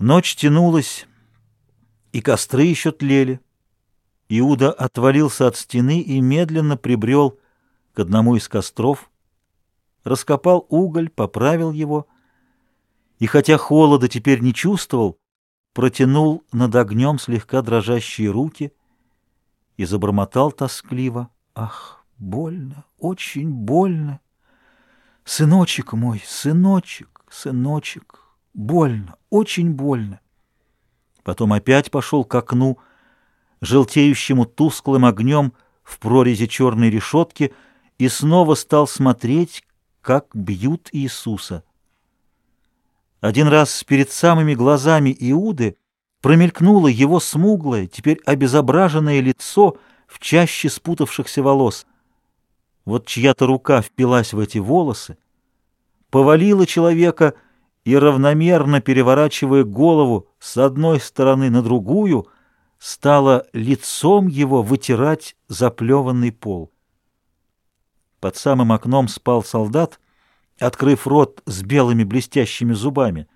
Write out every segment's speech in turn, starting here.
Ночь тянулась, и костры еще тлели. Иуда отвалился от стены и медленно прибрел к одному из костров, раскопал уголь, поправил его, и хотя холода теперь не чувствовал, протянул над огнем слегка дрожащие руки и забормотал тоскливо. «Ах, больно, очень больно! Сыночек мой, сыночек, сыночек, больно, очень больно!» Потом опять пошел к окну, желтеющему тусклым огнем в прорези черной решетки, и снова стал смотреть, как бьют Иисуса. Один раз перед самыми глазами Иуды промелькнуло его смуглое, теперь обезображенное лицо в чаще спутавшихся волос. Вот чья-то рука впилась в эти волосы, повалила человека и, равномерно переворачивая голову с одной стороны на другую, стала лицом его вытирать заплеванный пол. Под самым окном спал солдат, открыв рот с белыми блестящими зубами.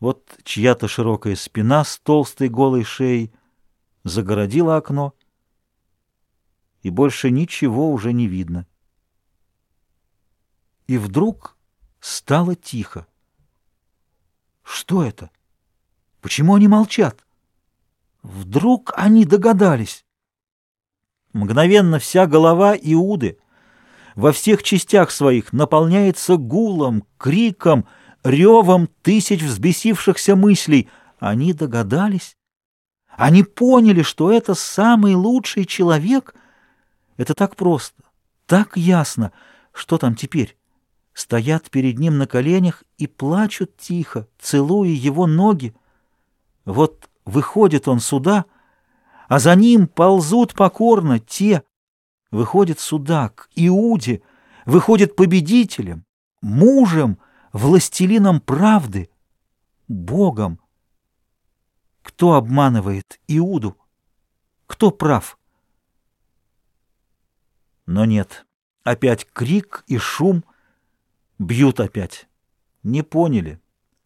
Вот чья-то широкая спина с толстой голой шеей загородила окно, и больше ничего уже не видно. И вдруг стало тихо. Что это? Почему они молчат? Вдруг они догадались? Мгновенно вся голова Иуды во всех частях своих наполняется гулом, криком, ревом тысяч взбесившихся мыслей. Они догадались? Они поняли, что это самый лучший человек? Это так просто, так ясно. Что там теперь? Стоят перед ним на коленях и плачут тихо, целуя его ноги. Вот выходит он сюда, а за ним ползут покорно те. Выходит сюда, к Иуде, выходит победителем, мужем, властелином правды, Богом. Кто обманывает Иуду? Кто прав? Но нет, опять крик и шум, бьют опять. Не поняли,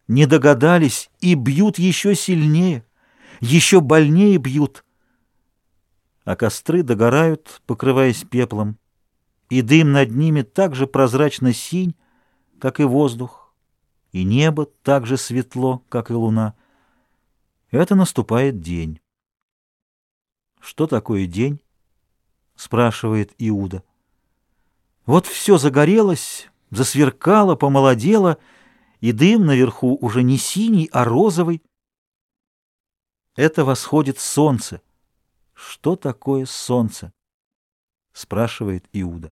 не догадались и бьют еще сильнее, еще больнее бьют. А костры догорают, покрываясь пеплом, и дым над ними так же прозрачно синь, как и воздух, и небо так же светло, как и луна. Это наступает день. «Что такое день?» — спрашивает Иуда. Вот все загорелось, засверкало, помолодело, и дым наверху уже не синий, а розовый. Это восходит солнце. Что такое солнце? спрашивает Иуда.